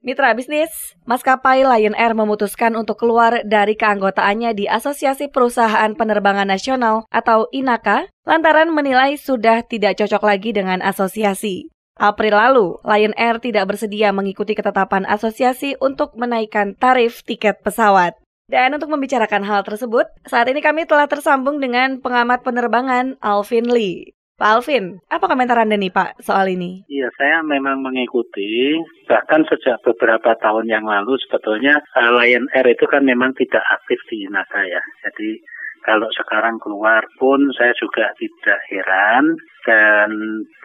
Mitra bisnis, maskapai Lion Air memutuskan untuk keluar dari keanggotaannya di Asosiasi Perusahaan Penerbangan Nasional atau INAKA lantaran menilai sudah tidak cocok lagi dengan asosiasi. April lalu, Lion Air tidak bersedia mengikuti ketetapan asosiasi untuk menaikkan tarif tiket pesawat. Dan untuk membicarakan hal tersebut, saat ini kami telah tersambung dengan pengamat penerbangan Alvin Lee. Pak Alvin, apa komentar Anda nih Pak soal ini? Iya, saya memang mengikuti, bahkan sejak beberapa tahun yang lalu sebetulnya uh, Lion Air itu kan memang tidak aktif di NASA ya. Jadi kalau sekarang keluar pun saya juga tidak heran dan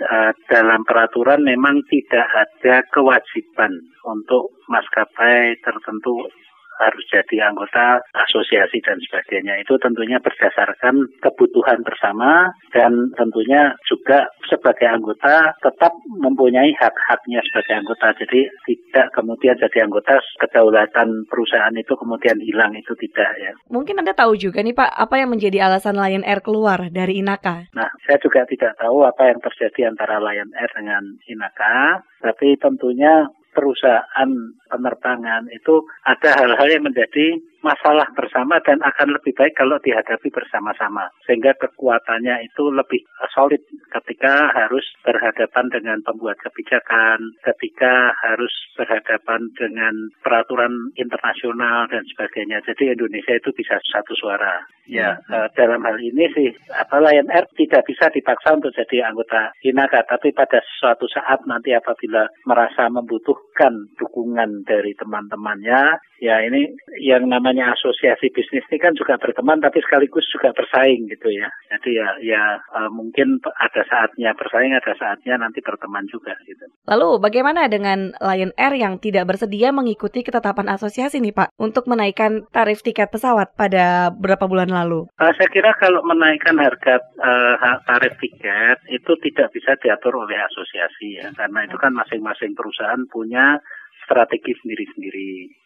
uh, dalam peraturan memang tidak ada kewajiban untuk maskapai tertentu harus jadi anggota asosiasi dan sebagainya. Itu tentunya berdasarkan kebutuhan bersama dan tentunya juga sebagai anggota tetap mempunyai hak-haknya sebagai anggota. Jadi tidak kemudian jadi anggota kedaulatan perusahaan itu kemudian hilang itu tidak ya. Mungkin Anda tahu juga nih Pak, apa yang menjadi alasan Lion Air keluar dari Inaka? Nah, saya juga tidak tahu apa yang terjadi antara Lion Air dengan Inaka, tapi tentunya perusahaan penerbangan itu ada hal-hal yang menjadi masalah bersama dan akan lebih baik kalau dihadapi bersama-sama sehingga kekuatannya itu lebih solid ketika harus berhadapan dengan pembuat kebijakan, ketika harus berhadapan dengan peraturan internasional dan sebagainya. Jadi Indonesia itu bisa satu suara. Ya, hmm. dalam hal ini sih apa Lion Air tidak bisa dipaksa untuk jadi anggota INAKA, tapi pada suatu saat nanti apabila merasa membutuhkan dukungan dari teman-temannya, ya ini yang namanya asosiasi bisnis ini kan juga berteman tapi sekaligus juga bersaing gitu ya. Jadi ya ya uh, mungkin ada saatnya bersaing, ada saatnya nanti berteman juga gitu. Lalu bagaimana dengan Lion Air yang tidak bersedia mengikuti ketetapan asosiasi nih Pak untuk menaikkan tarif tiket pesawat pada beberapa bulan lalu? Uh, saya kira kalau menaikkan harga uh, tarif tiket itu tidak bisa diatur oleh asosiasi ya, karena itu kan masing-masing perusahaan punya strategi sendiri-sendiri.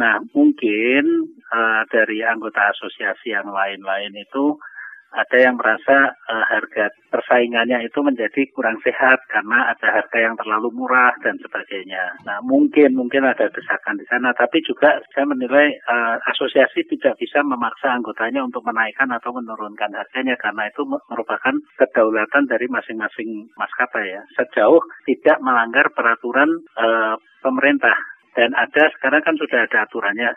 Nah, mungkin uh, dari anggota asosiasi yang lain-lain itu ada yang merasa uh, harga persaingannya itu menjadi kurang sehat karena ada harga yang terlalu murah dan sebagainya. Nah, mungkin mungkin ada desakan di sana, tapi juga saya menilai uh, asosiasi tidak bisa memaksa anggotanya untuk menaikkan atau menurunkan harganya karena itu merupakan kedaulatan dari masing-masing maskapai ya. Sejauh tidak melanggar peraturan uh, pemerintah dan ada sekarang kan sudah ada aturannya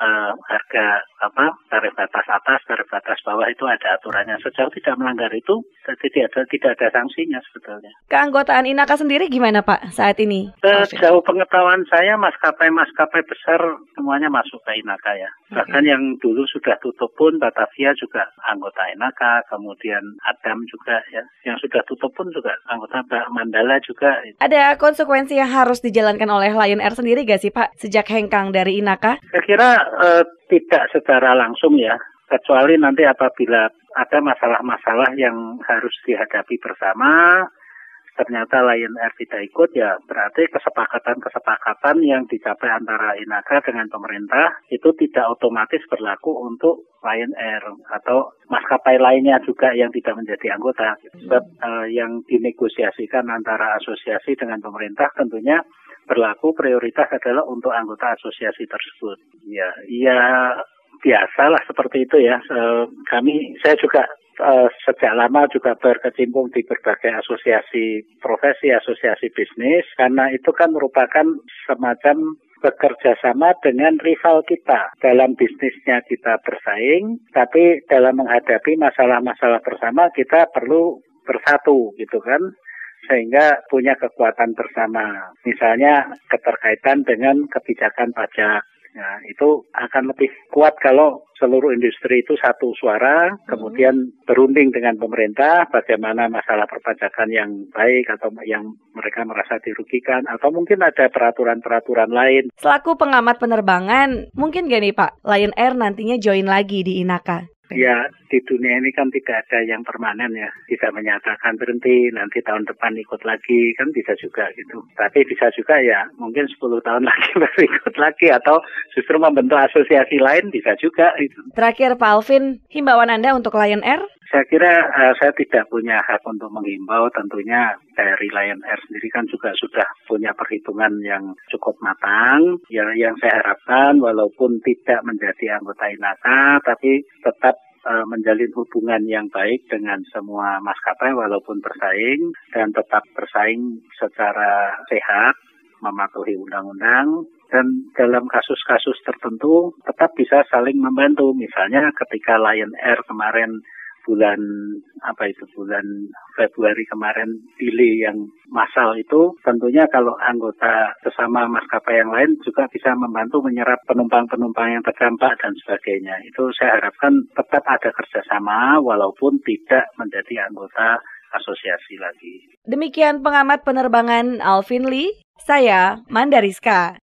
uh, harga apa tarif batas atas, tarif batas bawah itu ada aturannya. Sejauh tidak melanggar itu tidak ada tidak ada sanksinya sebetulnya. Keanggotaan Inaka sendiri gimana Pak saat ini? Sejauh pengetahuan saya maskapai-maskapai besar semuanya masuk ke Inaka ya. Bahkan yang dulu sudah tutup pun Batavia juga anggota Inaka, kemudian Adam juga ya. Yang sudah tutup pun juga anggota Mandala juga. Ada konsekuensi yang harus dijalankan oleh Lion Air sendiri gak sih Pak sejak hengkang dari Inaka? Saya kira uh, tidak secara langsung ya, kecuali nanti apabila ada masalah-masalah yang harus dihadapi bersama, ternyata Lion Air tidak ikut ya berarti kesepakatan-kesepakatan yang dicapai antara Inaka dengan pemerintah itu tidak otomatis berlaku untuk Lion Air atau maskapai lainnya juga yang tidak menjadi anggota. Sebab uh, yang dinegosiasikan antara asosiasi dengan pemerintah tentunya berlaku prioritas adalah untuk anggota asosiasi tersebut. Ya, ya biasalah seperti itu ya. kami, saya juga uh, sejak lama juga berkecimpung di berbagai asosiasi profesi, asosiasi bisnis, karena itu kan merupakan semacam bekerja sama dengan rival kita. Dalam bisnisnya kita bersaing, tapi dalam menghadapi masalah-masalah bersama kita perlu bersatu gitu kan sehingga punya kekuatan bersama. Misalnya keterkaitan dengan kebijakan pajak. Nah, itu akan lebih kuat kalau seluruh industri itu satu suara, kemudian berunding dengan pemerintah bagaimana masalah perpajakan yang baik atau yang mereka merasa dirugikan atau mungkin ada peraturan-peraturan lain. Selaku pengamat penerbangan, mungkin gak nih Pak, Lion Air nantinya join lagi di Inaka? Ya, di dunia ini kan tidak ada yang permanen ya. Bisa menyatakan berhenti, nanti tahun depan ikut lagi, kan bisa juga gitu. Tapi bisa juga ya, mungkin 10 tahun lagi baru ikut lagi, atau justru membentuk asosiasi lain bisa juga. Gitu. Terakhir Pak Alvin, himbauan Anda untuk Lion Air? Saya kira uh, saya tidak punya hak untuk menghimbau. Tentunya dari Lion Air sendiri kan juga sudah punya perhitungan yang cukup matang. Ya, yang saya harapkan walaupun tidak menjadi anggota INAKA, tapi tetap uh, menjalin hubungan yang baik dengan semua maskapai walaupun bersaing dan tetap bersaing secara sehat mematuhi undang-undang dan dalam kasus-kasus tertentu tetap bisa saling membantu. Misalnya ketika Lion Air kemarin bulan apa itu bulan Februari kemarin delay yang massal itu tentunya kalau anggota sesama maskapai yang lain juga bisa membantu menyerap penumpang-penumpang yang terdampak dan sebagainya. Itu saya harapkan tetap ada kerjasama walaupun tidak menjadi anggota asosiasi lagi. Demikian pengamat penerbangan Alvin Lee, saya Mandariska.